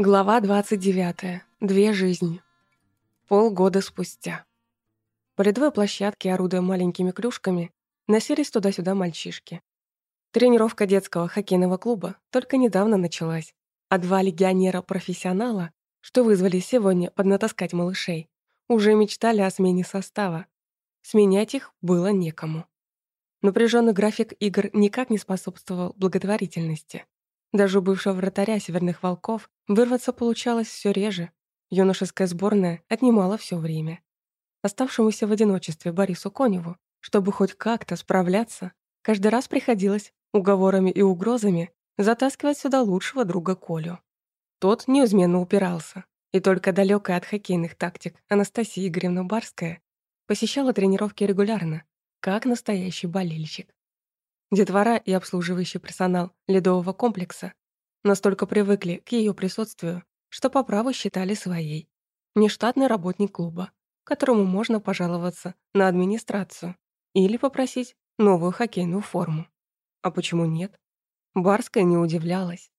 Глава 29. Две жизни. Полгода спустя. По рядовой площадке, орудуя маленькими клюшками, носились туда-сюда мальчишки. Тренировка детского хоккейного клуба только недавно началась, а два легионера-профессионала, что вызвали сегодня поднатаскать малышей, уже мечтали о смене состава. Сменять их было некому. Напряженный график игр никак не способствовал благотворительности. Даже у бывшего вратаря Северных Волков вырваться получалось все реже. Юношеская сборная отнимала все время. Оставшемуся в одиночестве Борису Коневу, чтобы хоть как-то справляться, каждый раз приходилось уговорами и угрозами затаскивать сюда лучшего друга Колю. Тот неизменно упирался, и только далекая от хоккейных тактик Анастасия Игоревна Барская посещала тренировки регулярно, как настоящий болельщик. Детвора и обслуживающий персонал ледового комплекса настолько привыкли к ее присутствию, что по праву считали своей. Нештатный работник клуба, которому можно пожаловаться на администрацию или попросить новую хоккейную форму. А почему нет? Барская не удивлялась.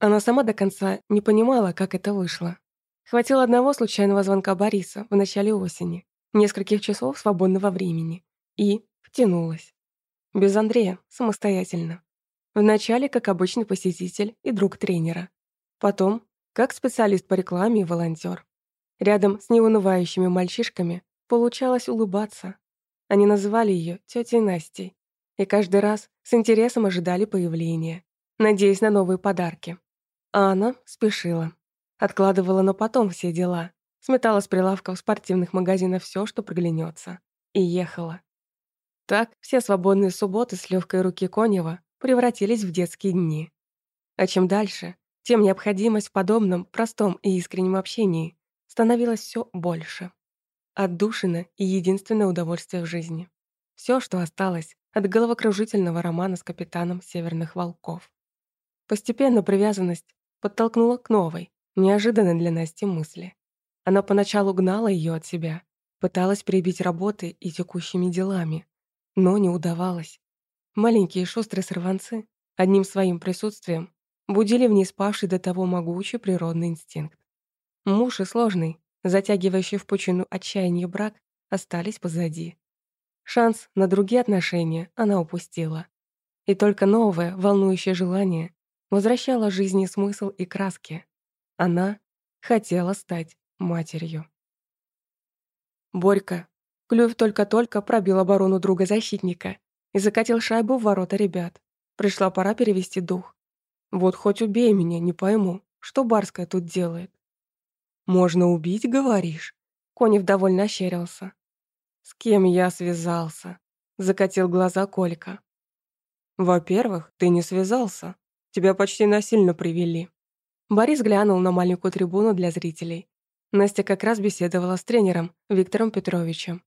Она сама до конца не понимала, как это вышло. Хватило одного случайного звонка Бориса в начале осени, нескольких часов свободного времени, и втянулась. Без Андрея, самостоятельно. Вначале как обычный посетитель и друг тренера. Потом как специалист по рекламе и волонтер. Рядом с неунывающими мальчишками получалось улыбаться. Они называли ее тетей Настей. И каждый раз с интересом ожидали появления, надеясь на новые подарки. А она спешила. Откладывала на потом все дела. Сметала с прилавков спортивных магазинов все, что проглянется. И ехала. Так все свободные субботы с легкой руки Конева превратились в детские дни. А чем дальше, тем необходимость в подобном простом и искреннем общении становилась все больше. Отдушина и единственное удовольствие в жизни. Все, что осталось от головокружительного романа с капитаном Северных Волков. Постепенно привязанность подтолкнула к новой, неожиданной для Насти мысли. Она поначалу гнала ее от себя, пыталась прибить работой и текущими делами, но не удавалось. Маленькие шустрые сорванцы одним своим присутствием будили в ней спавший до того могучий природный инстинкт. Муж и сложный, затягивающий в пучину отчаяния брак, остались позади. Шанс на другие отношения она упустила. И только новое, волнующее желание возвращало жизни смысл и краски. Она хотела стать матерью. Борька Клюев только-только пробил оборону друга-защитника и закатил шайбу в ворота ребят. Пришла пора перевести дух. Вот хоть убей меня, не пойму, что Барская тут делает. «Можно убить, говоришь?» Конев довольно ощерился. «С кем я связался?» Закатил глаза Колька. «Во-первых, ты не связался. Тебя почти насильно привели». Борис глянул на маленькую трибуну для зрителей. Настя как раз беседовала с тренером Виктором Петровичем.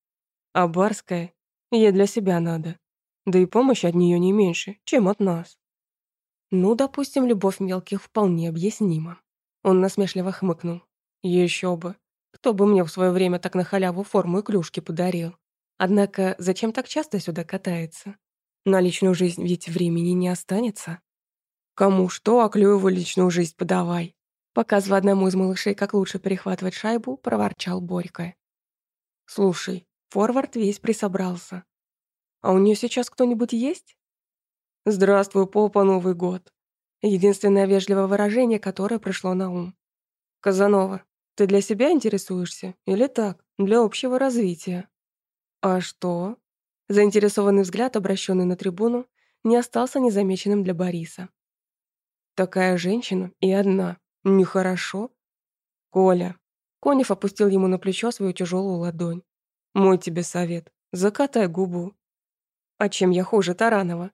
А барская ей для себя надо. Да и помощь от нее не меньше, чем от нас. Ну, допустим, любовь мелких вполне объяснима. Он насмешливо хмыкнул. Еще бы. Кто бы мне в свое время так на халяву форму и клюшки подарил? Однако, зачем так часто сюда катается? На личную жизнь ведь времени не останется. Кому что, а Клюеву личную жизнь подавай. Показывая одному из малышей, как лучше перехватывать шайбу, проворчал Борька. «Слушай, Форвард весь присобрался. А у нее сейчас кто-нибудь есть? Здравствуй, попа, Новый год. Единственное вежливое выражение, которое пришло на ум. Казанова, ты для себя интересуешься или так, для общего развития? А что? Заинтересованный взгляд, обращенный на трибуну, не остался незамеченным для Бориса. Такая женщина и одна. Нехорошо. Коля. Конев опустил ему на плечо свою тяжелую ладонь. Мой тебе совет. Закатай губу. А чем я хуже Таранова?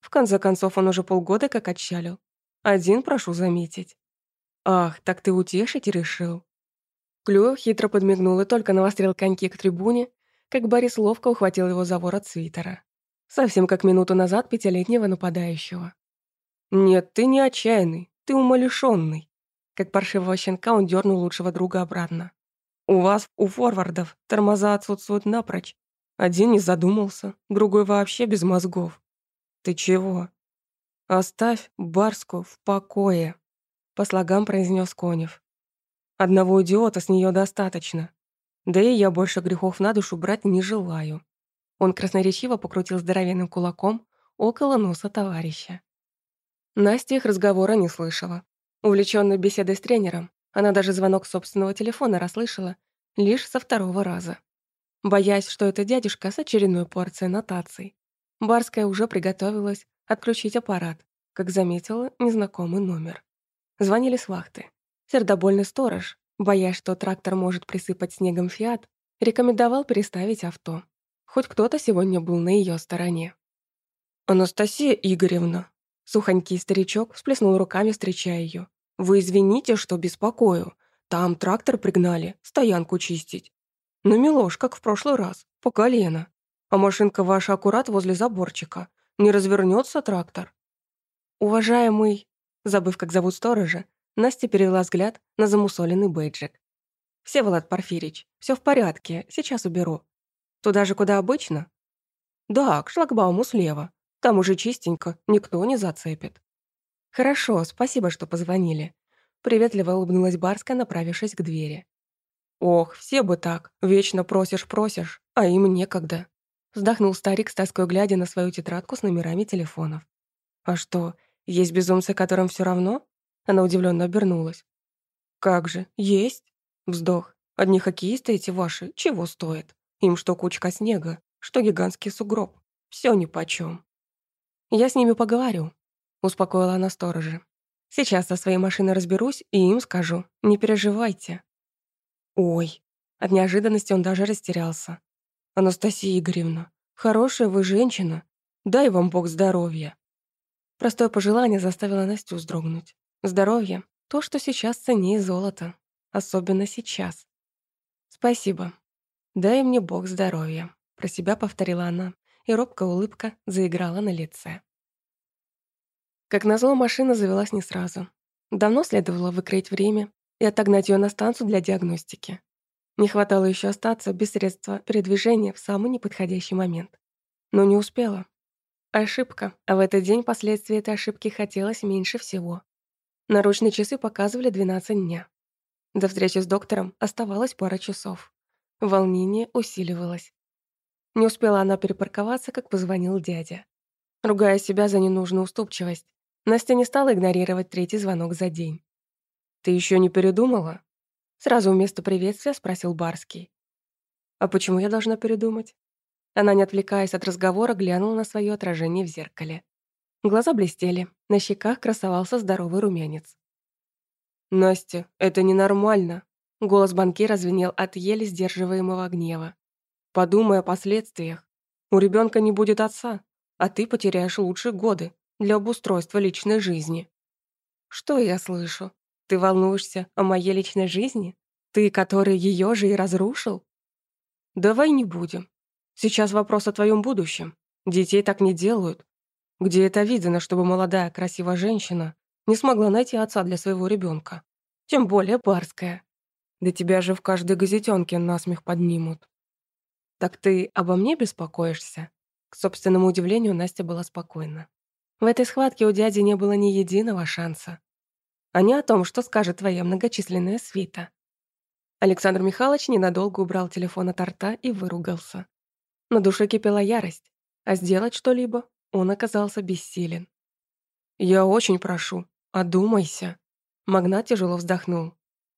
В конце концов, он уже полгода как отчалил. Один, прошу заметить. Ах, так ты утешить решил? Клюев хитро подмигнул и только навострил коньки к трибуне, как Борис ловко ухватил его за ворот свитера. Совсем как минуту назад пятилетнего нападающего. «Нет, ты не отчаянный, ты умалишенный». Как паршивого щенка он дернул лучшего друга обратно. У вас, у форвардов, тормоза отсутствуют напрочь. Один не задумался, другой вообще без мозгов. Ты чего? Оставь Барску в покое. по слогам произнес Конев. Одного идиота с нее достаточно. Да и я больше грехов на душу брать не желаю. Он красноречиво покрутил здоровенным кулаком около носа товарища. Настя их разговора не слышала. Увлечённая беседой с тренером, она даже звонок собственного телефона расслышала лишь со второго раза. Боясь, что это дядюшка с очередной порцией нотаций, Барская уже приготовилась отключить аппарат, как заметила незнакомый номер. Звонили с вахты. Сердобольный сторож, боясь, что трактор может присыпать снегом «Фиат», рекомендовал переставить авто. Хоть кто-то сегодня был на ее стороне. «Анастасия Игоревна», сухонький старичок всплеснул руками, встречая ее. «Вы извините, что беспокою. Там трактор пригнали, стоянку чистить. Ну, милош, как в прошлый раз, по колено. А машинка ваша аккурат возле заборчика. Не развернется трактор». «Уважаемый», забыв, как зовут сторожа, Настя перевела взгляд на замусоленный бейджик. «Всеволод Порфирич, все в порядке, сейчас уберу. Туда же, куда обычно?» «Да, к шлагбауму слева. Там уже чистенько, никто не зацепит». «Хорошо, спасибо, что позвонили». Приветливо улыбнулась Барская, направившись к двери. «Ох, все бы так, вечно просишь-просишь, а им некогда». Вздохнул старик с тоской, глядя на свою тетрадку с номерами телефонов. «А что, есть безумцы, которым все равно?» Она удивленно обернулась. «Как же, есть?» Вздох. «Одни хоккеисты эти ваши чего стоят? Им что кучка снега, что гигантский сугроб. Всё нипочём». «Я с ними поговорю», — успокоила она сторожа. «Сейчас со своей машиной разберусь и им скажу. Не переживайте». «Ой». От неожиданности он даже растерялся. «Анастасия Игоревна, хорошая вы женщина. Дай вам Бог здоровья». Простое пожелание заставило Настю вздрогнуть. Здоровье — то, что сейчас ценнее золота. Особенно сейчас. «Спасибо. Дай мне Бог здоровья», — про себя повторила она, и робкая улыбка заиграла на лице. Как назло, машина завелась не сразу. Давно следовало выкроить время и отогнать ее на станцию для диагностики. Не хватало еще остаться без средства передвижения в самый неподходящий момент. Но не успела. Ошибка, а в этот день последствий этой ошибки хотелось меньше всего. Наручные часы показывали 12 дня. До встречи с доктором оставалось пара часов. Волнение усиливалось. Не успела она перепарковаться, как позвонил дядя. Ругая себя за ненужную уступчивость, Настя не стала игнорировать третий звонок за день. «Ты еще не передумала?» Сразу вместо приветствия спросил Барский. «А почему я должна передумать?» Она, не отвлекаясь от разговора, глянула на свое отражение в зеркале. Глаза блестели, на щеках красовался здоровый румянец. «Настя, это ненормально!» Голос банкира звенел от еле сдерживаемого гнева. «Подумай о последствиях. У ребенка не будет отца, а ты потеряешь лучшие годы для обустройства личной жизни». «Что я слышу? Ты волнуешься о моей личной жизни? Ты, который ее же и разрушил?» «Давай не будем. Сейчас вопрос о твоем будущем. Детей так не делают. Где это видно, чтобы молодая красивая женщина не смогла найти отца для своего ребенка? Тем более барская. Да тебя же в каждой газетенке насмех поднимут. Так ты обо мне беспокоишься? К собственному удивлению, Настя была спокойна. В этой схватке у дяди не было ни единого шанса. А не о том, что скажет твоя многочисленная свита. Александр Михайлович ненадолго убрал телефон от рта и выругался. На душе кипела ярость, а сделать что-либо он оказался бессилен. «Я очень прошу, одумайся». Магнат тяжело вздохнул.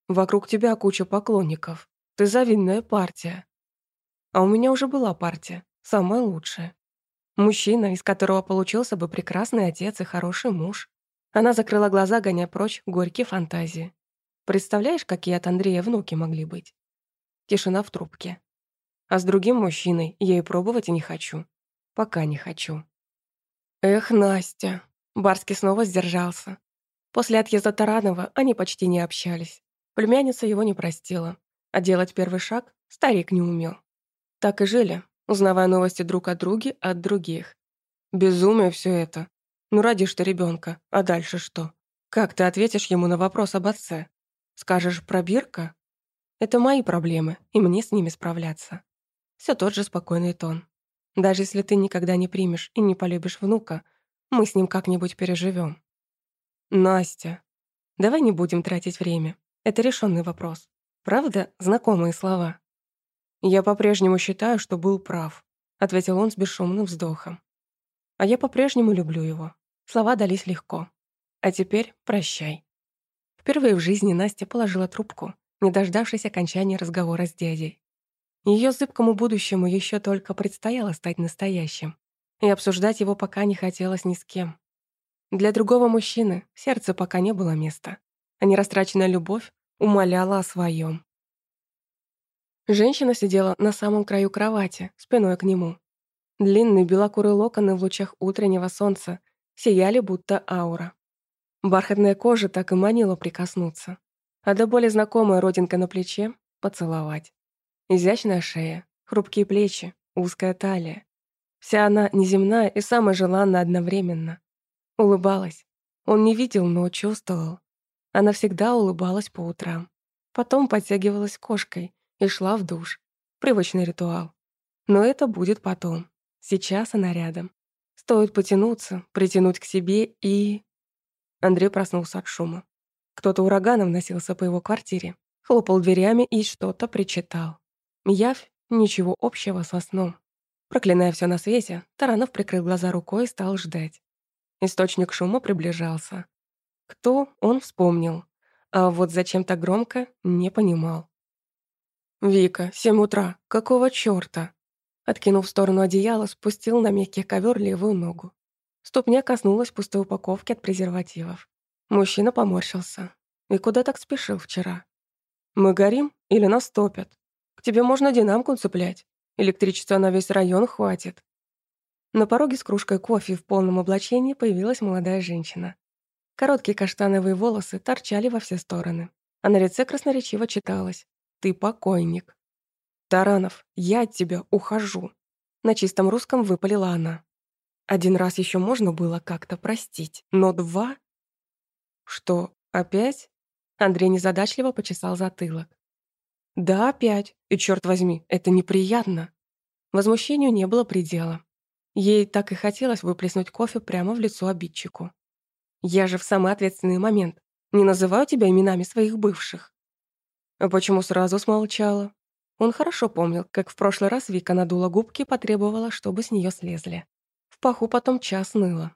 «Вокруг тебя куча поклонников. Ты завидная партия». А у меня уже была партия, самая лучшая. Мужчина, из которого получился бы прекрасный отец и хороший муж. Она закрыла глаза, гоняя прочь горькие фантазии. Представляешь, какие от Андрея внуки могли быть? Тишина в трубке. А с другим мужчиной я и пробовать не хочу. Пока не хочу. Эх, Настя. Барский снова сдержался. После отъезда Таранова они почти не общались. Племянница его не простила. А делать первый шаг старик не умел. Так и жили, узнавая новости друг от друга от других. Безумие все это. Ну ради что ребенка, а дальше что? Как ты ответишь ему на вопрос об отце? Скажешь про Бирка? Это мои проблемы, и мне с ними справляться. Все тот же спокойный тон. Даже если ты никогда не примешь и не полюбишь внука, мы с ним как-нибудь переживем. Настя. Давай не будем тратить время. Это решенный вопрос. Правда, знакомые слова?» «Я по-прежнему считаю, что был прав», — ответил он с бесшумным вздохом. «А я по-прежнему люблю его». Слова дались легко. «А теперь прощай». Впервые в жизни Настя положила трубку, не дождавшись окончания разговора с дядей. Ее зыбкому будущему еще только предстояло стать настоящим, и обсуждать его пока не хотелось ни с кем. Для другого мужчины сердце пока не было места, а нерастраченная любовь умоляла о своем. Женщина сидела на самом краю кровати, спиной к нему. Длинные белокурые локоны в лучах утреннего солнца сияли будто аура. Бархатная кожа так и манила прикоснуться, а до более знакомая родинка на плече — поцеловать. Изящная шея, хрупкие плечи, узкая талия. Вся она неземная и самая желанная одновременно. Улыбалась. Он не видел, но чувствовал. Она всегда улыбалась по утрам. Потом подтягивалась кошкой, и шла в душ. Привычный ритуал. Но это будет потом. Сейчас она рядом. Стоит потянуться, притянуть к себе и... Андрей проснулся от шума. Кто-то ураганом носился по его квартире, хлопал дверями и что-то причитал. Явь ничего общего со сном. Проклиная все на свете, Таранов прикрыл глаза рукой и стал ждать. Источник шума приближался. Кто, он вспомнил. А вот зачем так громко, не понимал. «Вика, семь утра. Какого чёрта?» Откинув в сторону одеяла, спустил на мягкий ковер левую ногу. Ступня коснулась пустой упаковки от презервативов. Мужчина поморщился. «И куда так спешил вчера?» «Мы горим или нас топят? К тебе можно динамку цеплять. Электричества на весь район хватит». На пороге с кружкой кофе в полном облачении появилась молодая женщина. Короткие каштановые волосы торчали во все стороны, а на лице красноречиво читалось ты покойник. Таранов, я от тебя ухожу. На чистом русском выпалила она. Один раз еще можно было как-то простить, но два... Что, опять? Андрей незадачливо почесал затылок. Да, опять. И черт возьми, это неприятно. Возмущению не было предела. Ей так и хотелось выплеснуть кофе прямо в лицо обидчику. Я же в самый ответственный момент не называю тебя именами своих бывших. А почему сразу смолчала? Он хорошо помнил, как в прошлый раз Вика надула губки и потребовала, чтобы с нее слезли. В паху потом час ныло.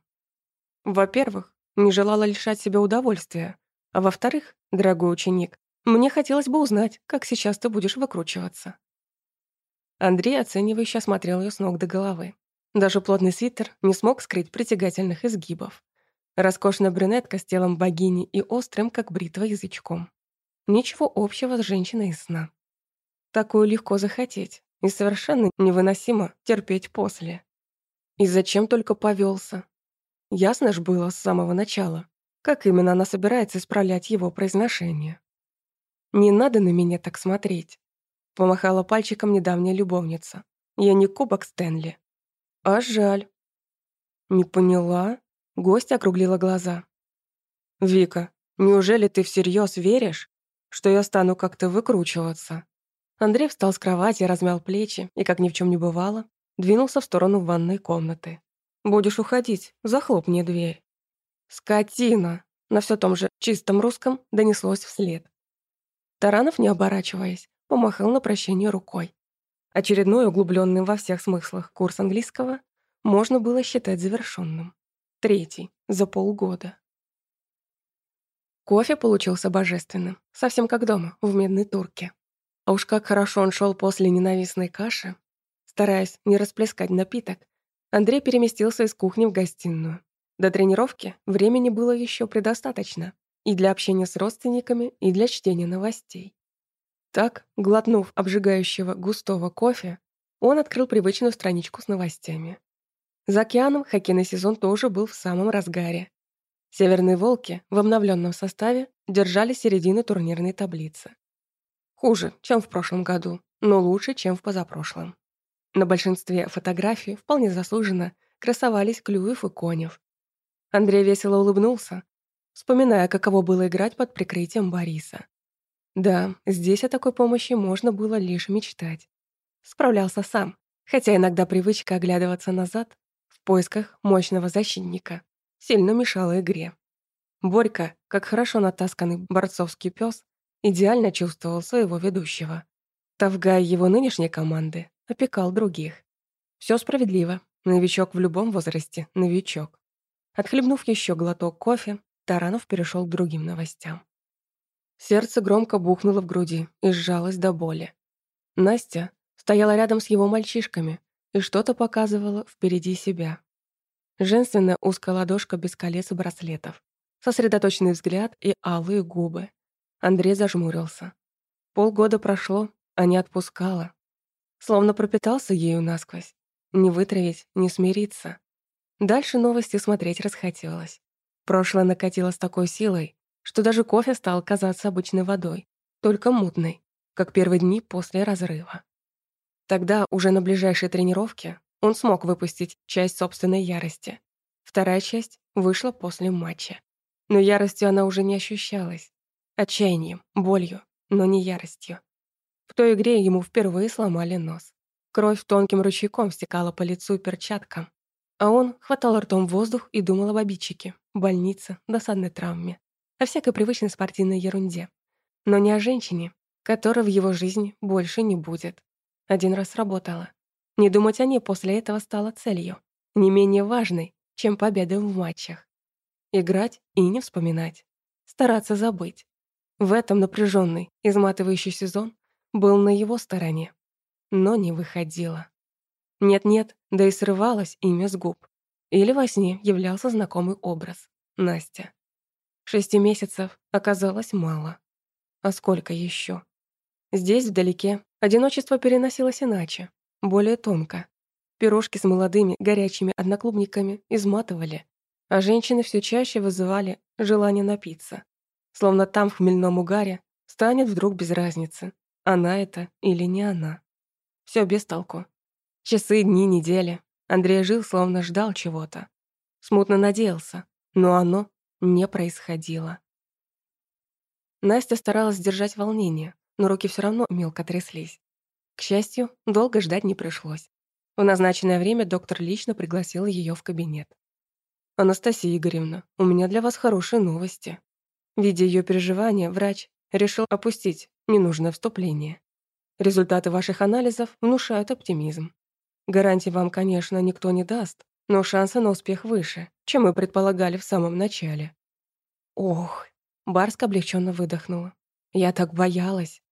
Во-первых, не желала лишать себя удовольствия. А во-вторых, дорогой ученик, мне хотелось бы узнать, как сейчас ты будешь выкручиваться. Андрей оценивающе осмотрел ее с ног до головы. Даже плотный свитер не смог скрыть притягательных изгибов. Роскошная брюнетка с телом богини и острым, как бритва, язычком. Ничего общего с женщиной из сна. Такое легко захотеть и совершенно невыносимо терпеть после. И зачем только повелся? Ясно ж было с самого начала, как именно она собирается исправлять его произношение. «Не надо на меня так смотреть», — помахала пальчиком недавняя любовница. «Я не кубок Стэнли». «А жаль». «Не поняла?» — гость округлила глаза. «Вика, неужели ты всерьез веришь, что я стану как-то выкручиваться. Андрей встал с кровати, размял плечи и, как ни в чем не бывало, двинулся в сторону ванной комнаты. «Будешь уходить, захлопни дверь». «Скотина!» На все том же чистом русском донеслось вслед. Таранов, не оборачиваясь, помахал на прощение рукой. Очередной углубленный во всех смыслах курс английского можно было считать завершенным. Третий, за полгода. Кофе получился божественным, совсем как дома, в медной турке. А уж как хорошо он шел после ненавистной каши. Стараясь не расплескать напиток, Андрей переместился из кухни в гостиную. До тренировки времени было еще предостаточно и для общения с родственниками, и для чтения новостей. Так, глотнув обжигающего густого кофе, он открыл привычную страничку с новостями. За океаном хоккейный сезон тоже был в самом разгаре, Северные «Волки» в обновленном составе держали середину турнирной таблицы. Хуже, чем в прошлом году, но лучше, чем в позапрошлом. На большинстве фотографий вполне заслуженно красовались Клюев и Конев. Андрей весело улыбнулся, вспоминая, каково было играть под прикрытием Бориса. Да, здесь о такой помощи можно было лишь мечтать. Справлялся сам, хотя иногда привычка оглядываться назад в поисках мощного защитника сильно мешала игре. Борька, как хорошо натасканный борцовский пес, идеально чувствовал своего ведущего. Тавгай его нынешней команды опекал других. Все справедливо. Новичок в любом возрасте – новичок. Отхлебнув еще глоток кофе, Таранов перешел к другим новостям. Сердце громко бухнуло в груди и сжалось до боли. Настя стояла рядом с его мальчишками и что-то показывала впереди себя. Женственная узкая ладошка без колец и браслетов, сосредоточенный взгляд и алые губы. Андрей зажмурился. Полгода прошло, а не отпускала. Словно пропитался ею насквозь. Не вытравить, не смириться. Дальше новости смотреть расхотелось. Прошлое накатило с такой силой, что даже кофе стал казаться обычной водой, только мутной, как первые дни после разрыва. Тогда, уже на ближайшей тренировке, он смог выпустить часть собственной ярости. Вторая часть вышла после матча. Но яростью она уже не ощущалась. Отчаянием, болью, но не яростью. В той игре ему впервые сломали нос. Кровь тонким ручейком стекала по лицу и перчаткам. А он хватал ртом воздух и думал об обидчике, больнице, досадной травме, о всякой привычной спортивной ерунде. Но не о женщине, которой в его жизни больше не будет. Один раз сработало. Не думать о ней после этого стало целью, не менее важной, чем победы в матчах. Играть и не вспоминать. Стараться забыть. В этом напряженный, изматывающий сезон был на его стороне. Но не выходило. Нет-нет, да и срывалось имя с губ. Или во сне являлся знакомый образ. Настя. Шести месяцев оказалось мало. А сколько еще? Здесь, вдалеке, одиночество переносилось иначе более тонко. Пирожки с молодыми, горячими одноклубниками изматывали, а женщины все чаще вызывали желание напиться. Словно там, в хмельном угаре, станет вдруг без разницы, она это или не она. Все без толку. Часы, дни, недели. Андрей жил, словно ждал чего-то. Смутно надеялся, но оно не происходило. Настя старалась сдержать волнение, но руки все равно мелко тряслись. К счастью, долго ждать не пришлось. В назначенное время доктор лично пригласил ее в кабинет. «Анастасия Игоревна, у меня для вас хорошие новости». Видя ее переживания, врач решил опустить ненужное вступление. Результаты ваших анализов внушают оптимизм. Гарантий вам, конечно, никто не даст, но шансы на успех выше, чем мы предполагали в самом начале. Ох, Барска облегченно выдохнула. Я так боялась.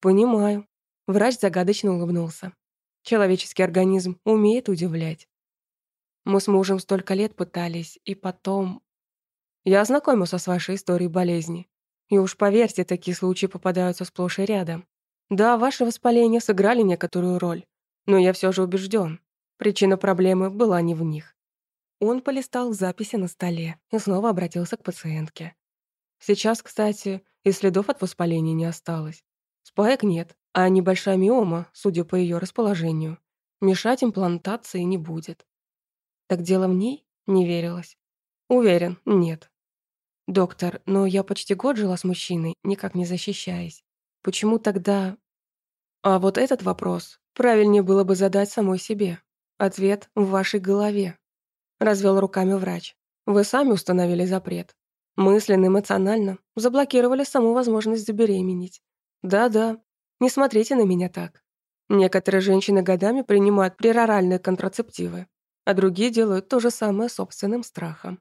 Понимаю, Врач загадочно улыбнулся. Человеческий организм умеет удивлять. Мы с мужем столько лет пытались, и потом... Я ознакомился с вашей историей болезни. И уж поверьте, такие случаи попадаются сплошь и рядом. Да, ваши воспаления сыграли некоторую роль, но я все же убежден, причина проблемы была не в них. Он полистал записи на столе и снова обратился к пациентке. Сейчас, кстати, и следов от воспаления не осталось. Спаек нет, а небольшая миома, судя по ее расположению, мешать имплантации не будет. Так дело в ней? Не верилось. Уверен, нет. Доктор, но я почти год жила с мужчиной, никак не защищаясь. Почему тогда... А вот этот вопрос правильнее было бы задать самой себе. Ответ в вашей голове. Развел руками врач. Вы сами установили запрет. Мысленно, эмоционально заблокировали саму возможность забеременеть. Да-да, не смотрите на меня так. Некоторые женщины годами принимают пероральные контрацептивы, а другие делают то же самое собственным страхом.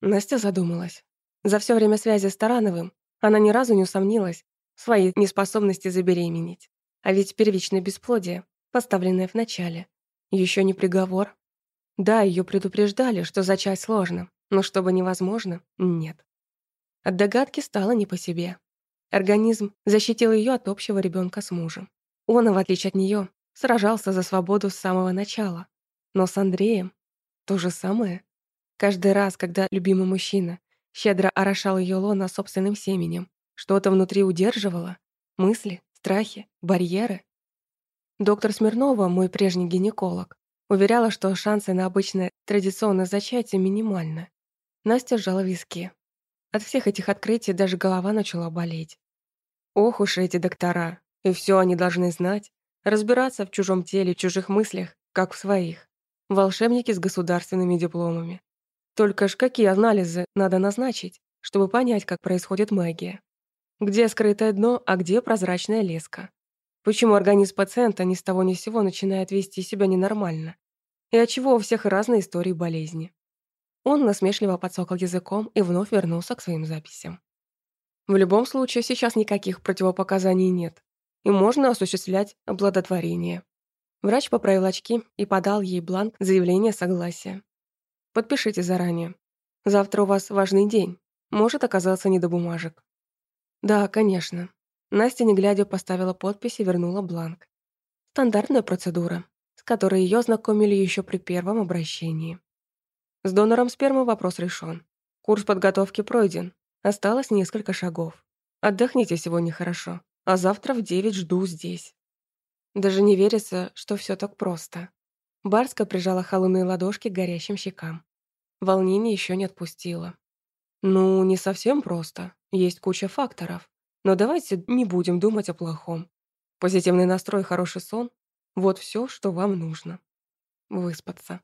Настя задумалась. За все время связи с Тарановым она ни разу не усомнилась в своей неспособности забеременеть. А ведь первичное бесплодие, поставленное в начале, еще не приговор. Да, ее предупреждали, что зачать сложно, но чтобы невозможно, нет. От догадки стало не по себе. Организм защитил ее от общего ребенка с мужем. Он, в отличие от нее, сражался за свободу с самого начала. Но с Андреем то же самое. Каждый раз, когда любимый мужчина щедро орошал ее лона собственным семенем, что-то внутри удерживало, мысли, страхи, барьеры. Доктор Смирнова, мой прежний гинеколог, уверяла, что шансы на обычное традиционное зачатие минимальны. Настя сжала виски. От всех этих открытий даже голова начала болеть. Ох уж эти доктора, и все они должны знать, разбираться в чужом теле, чужих мыслях, как в своих. Волшебники с государственными дипломами. Только ж какие анализы надо назначить, чтобы понять, как происходит магия? Где скрытое дно, а где прозрачная леска? Почему организм пациента ни с того ни с сего начинает вести себя ненормально? И отчего у всех разные истории болезни? Он насмешливо подсокал языком и вновь вернулся к своим записям. В любом случае, сейчас никаких противопоказаний нет, и можно осуществлять оплодотворение. Врач поправил очки и подал ей бланк заявления согласия. Подпишите заранее. Завтра у вас важный день. Может оказаться не до бумажек. Да, конечно. Настя, не глядя, поставила подпись и вернула бланк. Стандартная процедура, с которой ее знакомили еще при первом обращении. С донором спермы вопрос решен. Курс подготовки пройден. Осталось несколько шагов. Отдохните сегодня хорошо, а завтра в девять жду здесь. Даже не верится, что все так просто. Барска прижала холодные ладошки к горящим щекам. Волнение еще не отпустило. Ну, не совсем просто. Есть куча факторов. Но давайте не будем думать о плохом. Позитивный настрой, хороший сон — вот все, что вам нужно. Выспаться.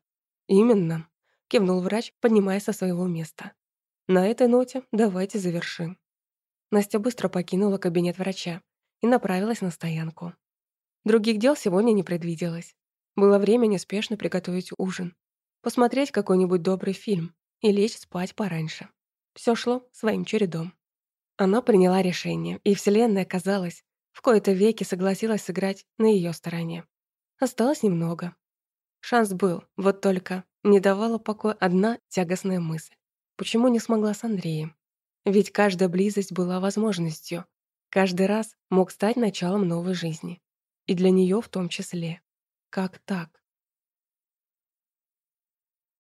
Именно, кивнул врач, поднимаясь со своего места. На этой ноте давайте завершим. Настя быстро покинула кабинет врача и направилась на стоянку. Других дел сегодня не предвиделось. Было время неспешно приготовить ужин, посмотреть какой-нибудь добрый фильм и лечь спать пораньше. Все шло своим чередом. Она приняла решение, и Вселенная, казалось, в кои-то веки согласилась сыграть на ее стороне. Осталось немного. Шанс был, вот только не давала покоя одна тягостная мысль. Почему не смогла с Андреем? Ведь каждая близость была возможностью. Каждый раз мог стать началом новой жизни. И для нее в том числе. Как так?